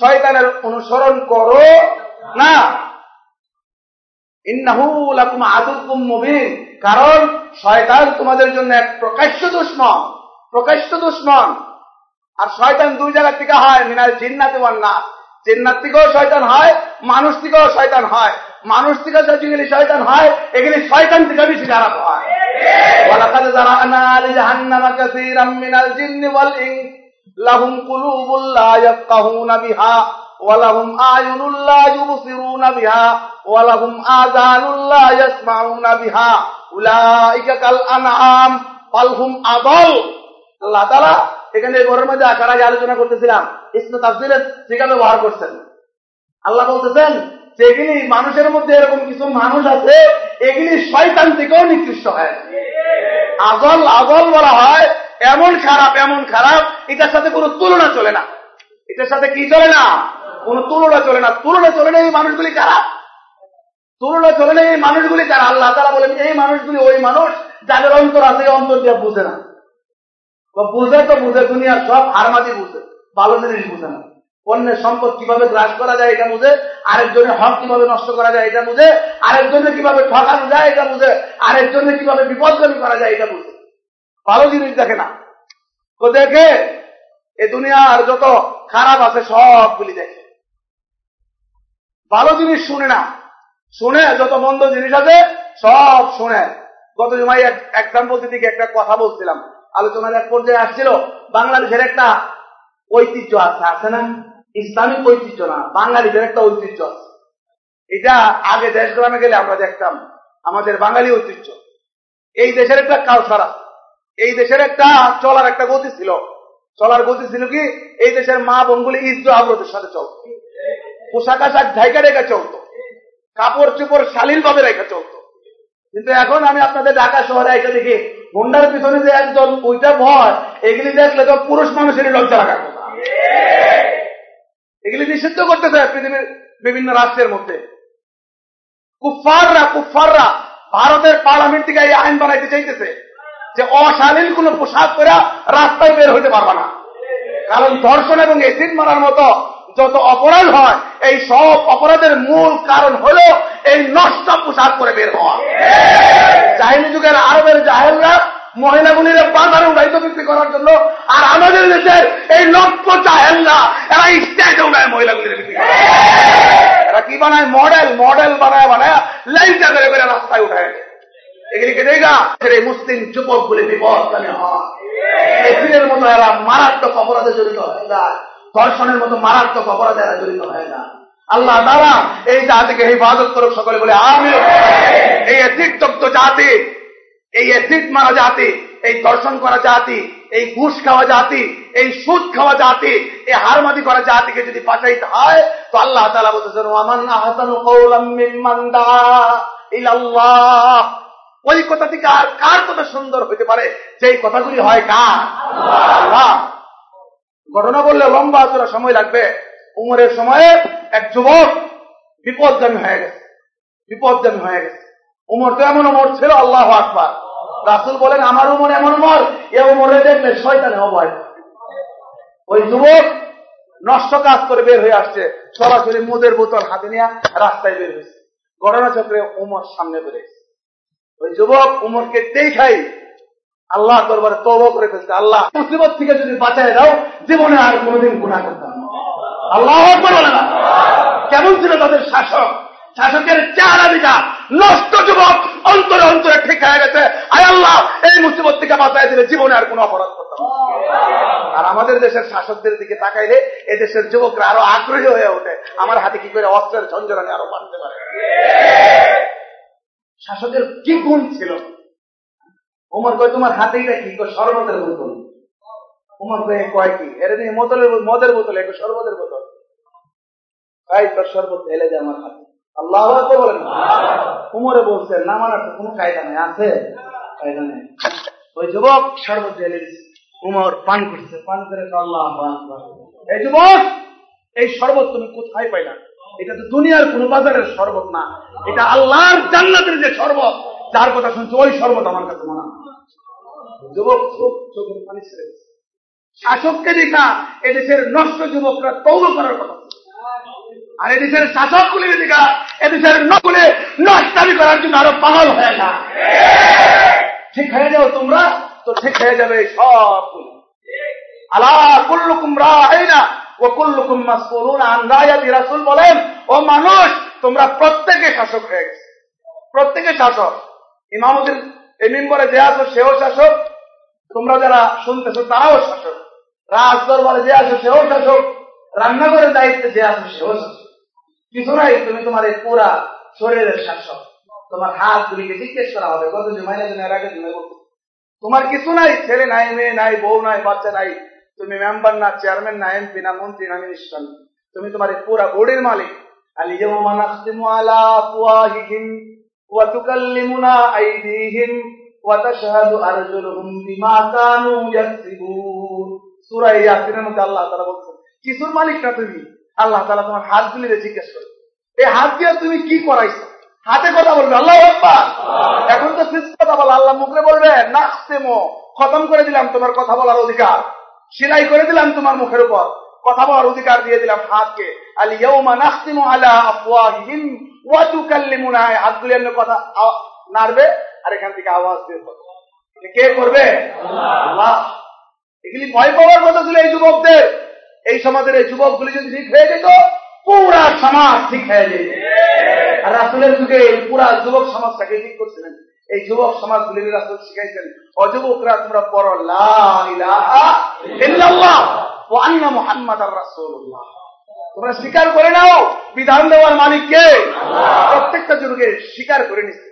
শয়তানের অনুসরণ করো না। কারণ শয়তান তোমাদের জন্য এক প্রকাশ্য দুশ্মন প্রকাশ্য দুশ্মন। আর শয়তান দুই জায়গা থেকে হয়, মিনাল জিন্নাতি নাস। জিন্নাত থেকেও শয়তান হয়, মানুষ থেকেও শয়তান হয়। মানুষ থেকে যেগুলি শয়তান হয়, এগুলি শয়তান থেকে বেশি খারাপ হয়। ওয়ালাকাদ যারানা লিজাহান্নামা কাসীরাম মিনাল জিন্নি ওয়াল ইনস, লাহুম কুলুবুল লা ইয়াফকাহুনা আয়ুনুল লা ইউবসিরুনা বিহা, ওয়ালাহুম আযানুল লা ইয়াসমাউনা বিহা। উলাইকা কাল আনআম, বাল হুম আদাল। আল্লাহ তাআলা এখানে ঘরের মধ্যে আগে আলোচনা করতেছিলাম। ইসমে ব্যবহার করছেন। আল্লাহ বলতেছেন মানুষের মধ্যে এরকম কিছু মানুষ আছে, এগুলি শয়তান থেকেও নিকৃষ্ট হয়। আগল আগল বলা হয়, এমন খারাপ এমন খারাপ, এটার সাথে কোনো তুলনা চলে না। এটার সাথে কি চলে না? কোন তুলনা চলে না। তুলনা চলে না এই মানুষগুলি খারাপ তুলনা চলে না এই মানুষগুলি কারা আল্লাহ তারা বলেন, এই মানুষগুলি ওই মানুষ যাদের অন্তর আছে অন্তর দিয়ে বুঝে না। বুঝে তো বুঝে, দুনিয়ার সব হারমাদি বুঝে, ভালো জিনিস বুঝে না। অন্যের সম্পদ কীভাবে গ্রাস করা যায় এটা বুঝে, আরেকজনের হক কীভাবে নষ্ট করা যায় এটা বুঝে আরেকজনের কীভাবে ঠকানো যায় এটা বুঝে আরেকজনের কীভাবে বিপদগামী করা যায় এটা বুঝে। ভালো জিনিস দেখে না। তো দেখে, এ দুনিয়ার যত খারাপ আছে, সবগুলি দেখে। ভালো জিনিস শুনে না। শুনে, যত মন্দ জিনিস আছে, সব শুনে। গত জমায় এক্সাম্পল দিকে একটা কথা বলছিলাম। আলোচনার এক পর্যায়ে আসছিল, বাংলাদেশের একটা ঐতিহ্য আছে আছে না? ইসলামিক ঐতিহ্য না, বাঙালিদের একটা ঐতিহ্য আছে। এটা আগে দেশ গ্রামে গেলে আমরা দেখতাম, আমাদের বাঙালি ঐতিহ্য। এই দেশের একটা কালচার এই দেশের একটা চলার একটা গতি ছিল। চলার গতি ছিল কি? এই দেশের মা বোনগুলি ইজ্জ আগ্রতের সাথে চলত। পোশাক আশাক ঢাইকা রেখে চলতো কাপড় চোপড় শালীন ভাবে রেখে চলতো কিন্তু এখন আমি আপনাদের ঢাকা শহরে এসে দেখি হুন্ডার পিছনে যে একজন ওইটা ভয় এগুলি দেখলে তো পুরুষ মানুষের লজ্জা রাখার কথা এগুলি নিষিদ্ধ করতেছে পৃথিবীর বিভিন্ন রাষ্ট্রের মধ্যে। কুফাররা কুফাররা ভারতের পার্লামেন্ট থেকে এই আইন বানাইতে চাইতেছে যে অশালীন কোন পোশাক করে রাস্তায় বের হইতে পারবে না। কারণ ধর্ষণ এবং এসিড মারার মতো যত অপরাধ হয়, এই সব অপরাধের মূল কারণ হল এই নষ্ট পোশাক করে বের হওয়া। জাহিনী যুগের আরবের জাহেলরা মহিলাগুলির বাজারে উড়াইতে বিক্রি করার জন্য, আর আমাদের দেশের এই লক্ষ জাহেলরা, এরা স্টেজে উড়ায় মহিলাগুলির বিক্রি করে। এরা কি বানায়? মডেল মডেল বানায় বানায় লাইটা করে করে রাস্তায় উঠায়। এগুলিকে দেখা? এই মুসলিম যুবকগুলি বিপদগামী হয় এপ্রিলের মতো এরা মারাত্মক অপরাধে জড়িত হয়ে যায়। ধর্ষণের মতো মারাত্মক অপরাধে এরা জড়িত হয় না। আল্লাহ দ্বারা এই জাতিকে হেফাজত করুক সকলে বলে আমি এই অ্যাসিড তপ্ত জাতি এই অ্যাসিড মারা জাতি এই দর্শন করা জাতি এই ঘুষ খাওয়া জাতি এই সুদ খাওয়া জাতি এই হারমাদি করা জাতিকে যদি পাঠাইতে হয় তো আল্লাহ তালা বলতেছেন আমান আহসানু কৌলাম মিম্মান ইলাল্লাহ। ওই কথা থেকে আর কার কথা সুন্দর হইতে পারে? যেই কথাগুলি হয় কার? আল্লাহ। ঘটনা বললে লম্বা চলা সময় লাগবে। উমরের সময়ে এক যুবক বিপদগামী হয়ে গেছে। বিপদগামী হয়ে গেছে। উমর তো এমন উমর ছিল, আল্লাহ আকবার। রাসুল বলেন, আমার উমর এমন উমর, এ উমরে দেখলে শয়তানে অভয় ওই যুবক নষ্ট কাজ করে বের হয়ে আসছে। সরাসরি মুদের বোতল হাতে নিয়ে রাস্তায় বের হয়েছে। ঘটনা চক্রে উমর সামনে বেরিয়েছে ওই যুবক উমরকে দেখাই আল্লাহ দরবারে তব করে ফেলছে। আল্লাহ, মুসিবত থেকে যদি বাঁচায় দাও, জীবনে আর কোনোদিন গুণা করতাম আল্লাহ কেমন ছিল তাদের শাসক? শাসকের চেহারা দিকা নষ্ট যুবক অন্তরে অন্তরে ঠিক হয়ে গেছে। আয় আল্লাহ, এই মুসিবত থেকে বাঁচায় দিলে জীবনে আর কোনো অপরাধ করতাম আর আমাদের দেশের শাসকদের দিকে তাকাইলে এদেশের যুবকরা আরও আগ্রহী হয়ে ওঠে। আমার হাতে কি করে অস্ত্রের ঝঞ্ঝরানি আরও বাঁধতে পারে? শাসকের কি গুণ ছিল? উমর কয়, তোমার হাতে এটা কি? শরবতের বোতল। উমর কয়ে কয় কি? এর দিয়ে বোতলের মদের বোতল এক শরবতের বোতল। তাই তোর শরবত ঢেলে দে আমার হাতে। আল্লাহ বলেন। উমরে বলছে, না মানার তো কোনো কায়দা নেই, আছে? কায়দা নেই। ওই যুবক শরবত ঢেলে দিচ্ছে পান করছে, পান করে আল্লাহ এই যুবক, এই শরবত তুমি কোথায় পাইলা? এটা তো দুনিয়ার কোন বাজারের শরবত না, এটা আল্লাহর জান্নাতের যে শরবত যার কথা শুনছো, ওই শরবত আমার কাছে মনে। যুবক চোখ চোখের পানি ছেড়ে শাসককে দেখা এদেশের নষ্ট যুবকরা তৌল করার কথা আর এদেশের শাসকগুলির দেখা এদেশের নকুলে নষ্টামি করার জন্য আরও পাগল হয়ে না ঠিক হয়ে যাও তোমরা, তো ঠিক হয়ে যাবে সব আল্লাহ কুল্লুকুম ও কুল্লুকুম মাসুলুন আন রায়াতি রাসূল বলেন, ও মানুষ, তোমরা প্রত্যেকে শাসক হয়ে গেছে। প্রত্যেকে শাসক। এই মেম্বরে সেও শাসক তোমরা যারা শুনতেছ, তারাও শাসক। রাজ দরবারে যে আসে, সেও শাসক। রান্নাঘরের দায়িত্বে যে আসে, সেও শাসক। কিছু নাই, তুমি তোমার এই পুরা শরীরের শাসক। তোমার হাত দুটিকে জিজ্ঞেস করা হবে, গত জুমাই না জুমাই আগে জুমাই বলতো তোমার কিছু নাই, ছেলে নাই, মেয়ে নাই, বউ নাই, বাচ্চা নাই। তুমি মেম্বার না, চেয়ারম্যান না, এমপি না, মন্ত্রী না, মিনিস্টার তুমি তোমার পুরা বোর্ডের মালিক। আলি যেমন আলা ফুয়াহিহিম ওয়া তুকাল্লিমুনা وتشهد أرجلهم بما كانوا يكسبون সূরা ইয়াসিনের মধ্যে আল্লাহ তাআলা বলছেন কিছুর মালিক না তুমি আল্লাহ তাআলা তোমার হাতগুলিরে জিজ্ঞেস করে এই হাত দিয়ে তুমি কি করাইছো হাতে কথা বলবে আল্লাহ আকবার এখন তো শেষ কথা বলা আল্লাহ মুখে বলবে নাস্তেমো খতম করে দিলাম তোমার কথা বলার অধিকার সেলাই করে দিলাম তোমার মুখের উপর কথা বলার অধিকার দিয়ে দিলাম হাতকে আল ইয়াউমা নাখতিমু আলা আফওয়াহিহিম ওয়া তুকাল্লিমুনা হাতগুলি এমনি কথা নাড়বে আর এখান থেকে আওয়াজ বের হবে। কে করবে? আল্লাহ। এগুলি ভয় পাওয়ার কথা ছিল এই যুবকদের। এই সমাজের এই যুবকগুলি যদি ঠিক হয়ে যেত পুরা সমাজ ঠিক হয়ে যেত। আর রাসুলের যুগে পুরা যুবক সমাজটাকে ঠিক করছিলেন। এই যুবক সমাজগুলি রাসূল শিখাইছেন অযুবকরা তোমরা পড়ো মুহাম্মাদার রাসূলুল্লাহ। তোমরা স্বীকার করে নাও বিধান দেওয়ার মালিক কে? প্রত্যেকটা যুবকে স্বীকার করে নিচ্ছে।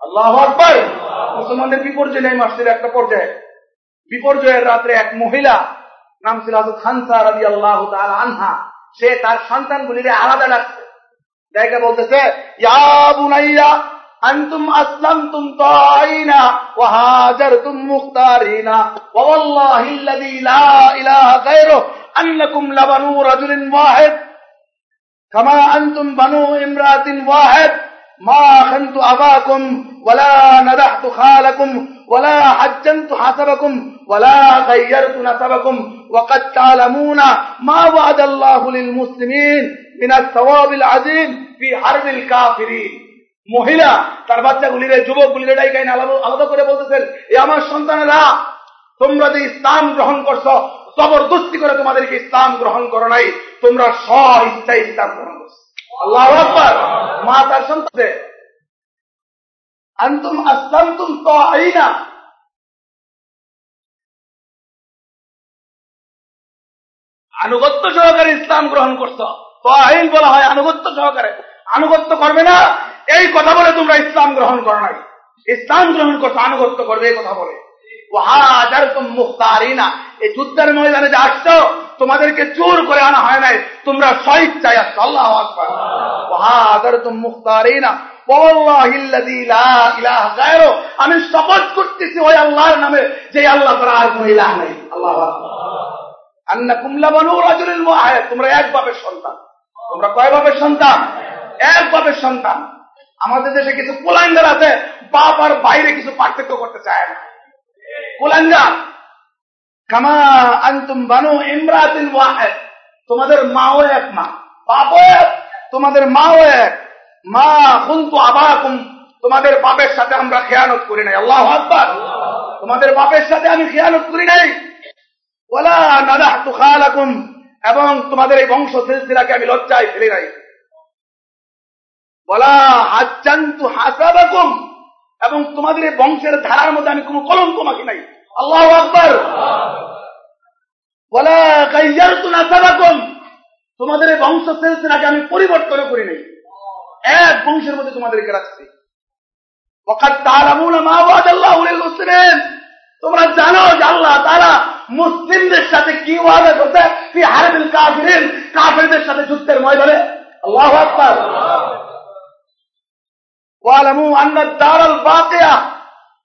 আল্লাহ আকবার মুসলমানদের বিপর্যয় নেই মাসের একটা পর্যায়ে বিপর্যয়ের রাত্রে এক মহিলা নাম ছিল হাজরত হানসা রাজি আল্লাহ আনহা সে তার সন্তানগুলিরে আলাদা ডাকছে জায়গা বলতেছে ইয়া বুনাইয়া أنتم أسلمتم طائعين وهاجرتم مختارين ووالله الذي لا إله غيره أنكم لبنو رجل واحد كما أنتم بنو امرأة واحد ما خنت أباكم ولا ندحت خالكم ولا حجنت حسبكم ولا غيرت نسبكم وقد تعلمون ما وعد الله للمسلمين من الثواب العظيم في حرب الكافرين মহিলা তার বাচ্চাগুলিরে যুবক গুলিরে ডাইকাইন আলাদা করে বলতেছেন এ আমার সন্তানেরা তোমরা যে ইসলাম গ্রহণ করছো জবরদস্তি করে তোমাদেরকে ইসলাম গ্রহণ করো নাই তোমরা স্ব ইচ্ছা ইসলাম গ্রহণ করছো আল্লাহ আকবার। মা তার সন্তানে আন্তুম আসলাম তুম তো আনুগত্য সহকারে ইসলাম গ্রহণ করছ। তো আইন বলা হয় আনুগত্য সহকারে। আনুগত্য করবে না, এই কথা বলে তোমরা ইসলাম গ্রহণ করো নাই। ইসলাম গ্রহণ করছ, আনুগত্য করবে, এই কথা বলে। ওহাজার তুম মুখতারিনা। এই যুদ্ধের ময়দানে যে আসছো তোমাদেরকে চোর করে আনা হয় নাই। তোমরা স্বইচ্ছায় আসছো আল্লাহ আকবার। ওহাজার তুম মুখতারিনা আমি শপথ করতেছি, ওই আল্লাহর নামে, যে আল্লাহ তারা আর কোন ইলাহ নাই। আল্লাহ আন্না কুমলা বানু রাজুলিল তোমরা এক বাপের সন্তান। তোমরা কয় বাপের সন্তান? এক বাপের সন্তান। আমাদের দেশে কিছু কুলাঙ্গার আছে, বাপ আর বাইরে কিছু পার্থক্য করতে চায় না। কুলাঙ্গার? কামা আন্তুম বানু ইমরাতিন ওয়াহিদ। তোমাদের মাও এক মা। বাপও তোমাদের মাও এক। মা কুন্তু আবাকুম। তোমাদের বাপের সাথে আমরা খেয়ানত করি নাই। আল্লাহ আকবার। তোমাদের বাপের সাথে আমি খেয়ানত করি নাই। ওলা নাদাহতু খালাকুম। এবং তোমাদের এই বংশ সিলসিলাকে আমি লজ্জায় ফেলে নাই। বলা হাজান্তু হাসাবাকুম। এবং তোমাদের এই বংশের ধারার মধ্যে আমি কোনো কলঙ্ক মাখি নাই। আল্লাহ আকবর। বলে তোমাদের এই বংশ সিলসিলাকে আমি পরিবর্তন করি নাই। এক বংশের মধ্যে তোমাদেরকে রাখছি। তোমরা জানো আল্লাহ তারা মুসলিমদের সাথে কি ওয়াদা করতে হারবিল কাফিরিন। সাথে যুদ্ধের ময়দানে। আল্লাহ আকবর। ওয়ালামু দারাল বাকিয়া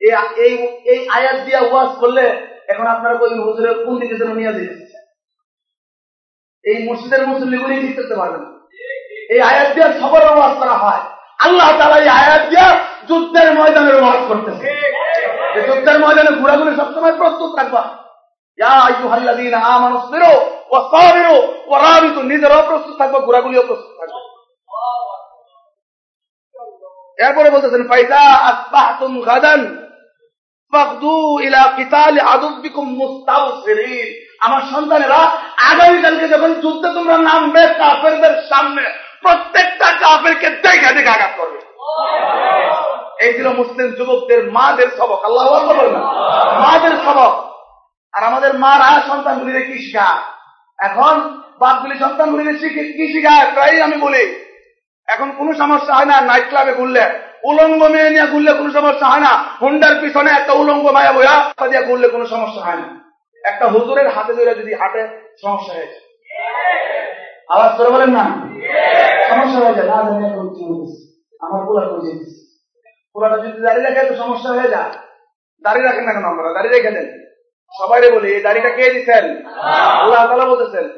এই আয়াত দিয়া ওয়াজ করলে এখন আপনারা কোন দিকে যেন নিয়ে এই মসজিদের মুসল্লিগুলি ঠিক করতে পারবেন এই আয়াত দিয়া সবার ওয়াজ করা হয়। আল্লাহ তাআলা এই আয়াত দিয়া যুদ্ধের ওয়াজ করতেছে। যুদ্ধের ময়দানে ঘোরাঘুরি সবসময় প্রস্তুত থাকবা। নিজেরাও প্রস্তুত থাকব ঘোরাগুলিও প্রস্তুত থাকব। এরপরে বলতেছেন, ফাইদা আসবাহতুম গাদান আমার সন্তানেরা, আগামীকালকে যখন যুদ্ধে তোমরা নামবে, কাফেরদের সামনে প্রত্যেকটা কাফেরকে দেখে দেখে আঘাত করবে। এই ছিল মুসলিম যুবকদের মাদের সবক। আল্লাহ মাদের সবক। আর আমাদের মারা সন্তানগুলিরে কি শিখায়? এখন বাপগুলি সন্তানগুলিরে শিখে কি শিখায়? প্রায় আমি বলি এখন কোন সমস্যা হয় না নাইট ক্লাবে ঘুরলে উলঙ্গ মেয়ে নিয়ে ঘুরলে কোনো সমস্যা হয় না হুন্ডার পিছনে একটা উলঙ্গ মায়া বইয়া দিয়ে ঘুরলে কোনো সমস্যা হয় না একটা হুজুরের হাতে ধরে যদি হাটে সমস্যা হয়েছে আওয়াজ করে বলেন না সমস্যা হয়ে যায় হয়ে রাখেন না কেন আমরা সবাই বলি দাড়িটা কে দিচ্ছেন আল্লাহ তালা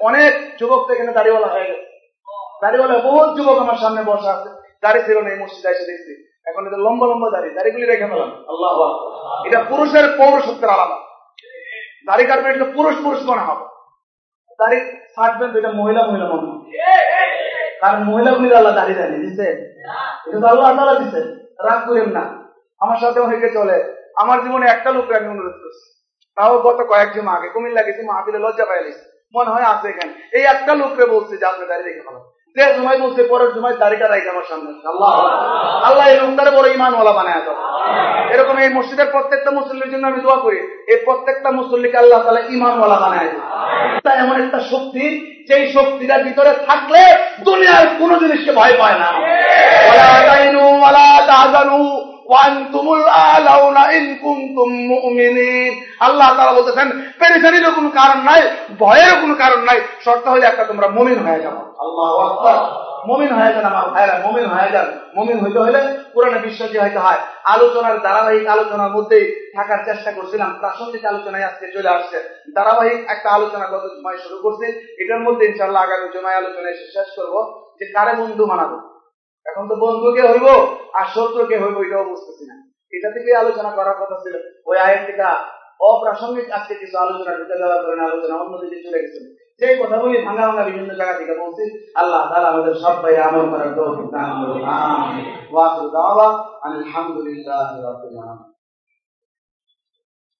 অনেক যুবক তো এখানে দাড়িওয়ালা হয়ে গেছে দাড়িওয়ালা বহুত যুবক আমার সামনে বসা আছে। দাড়ি ছিল না এই এসে দেখছি। এখন এটা লম্বা লম্বা দাড়ি। রেখে ফেলাম। আল্লাহ এটা পুরুষের দাড়ি কাটবে এটা পুরুষ পুরুষ মনে হবে। দাড়ি ছাটবেন এটা মহিলা মহিলা মনে আল্লাহ দাঁড়িয়ে দাঁড়িয়ে এটা তো আল্লাহ দিচ্ছে রাগ করেন না। আমার সাথে অনেকে চলে, আমার জীবনে একটা লোককে আমি অনুরোধ করছি। তাও গত কয়েক জমা আগে কুমিল্লা গেছি, মাহফিলে লজ্জা পাইলিস মনে হয় আছে এখানে। এই একটা লোককে বলছে যে আপনি দাঁড়িয়ে রেখে ভালো যে বলছে পরের জমাই দাড়িটা রাখে আমার সামনে আল্লাহ আল্লাহ এই লোকটারে বড় ইমানওয়ালা বানায় দাও। এরকম এই মসজিদের প্রত্যেকটা মুসল্লির জন্য আমি দোয়া করি এই প্রত্যেকটা মুসল্লিকে আল্লাহ তালা ইমানওয়ালা বানায় তা এমন একটা শক্তি যেই শক্তিটা ভিতরে থাকলে দুনিয়ার কোন জিনিসকে ভয় পায় না। আল্লাহ তাআলা বলতেছেন কোনো কারণ নাই ভয়ের কোনো কারণ নাই শর্ত হলে একটা তোমরা মুমিন হয়ে আল্লাহু আকবার। হয়ে যান আমার ভাইরা মুমিন হয়ে যান। মুমিন হইতে হলে পুরানো হইতে হয়। আলোচনার ধারাবাহিক আলোচনার মধ্যে থাকার চেষ্টা করছিলাম প্রাসঙ্গিক আলোচনায় আজকে চলে আসছে। ধারাবাহিক একটা আলোচনা গত সময় শুরু করছি এটার মধ্যে ইনশাল্লাহ আগামী জমায় আলোচনায় শেষ করব যে কারে বন্ধু মানাবো? এখন তো বন্ধুকে হইব? আর শত্রুকে হইব এটাও বুঝতেছি না। এটা থেকে আলোচনা করার কথা ছিল। ওই থেকে অপ্রাসঙ্গিক আজকে কিছু আলোচনা ঢুকে যাওয়ার কারণে আলোচনা অন্যদিকে চলে গেছে। সেই কথাগুলি ভাঙা ভাঙা বিভিন্ন জায়গা থেকে বলছি, আল্লাহ তালা আমাদের সব ভাই আমল করার তৌফিক আলহামদুলিল্লাহ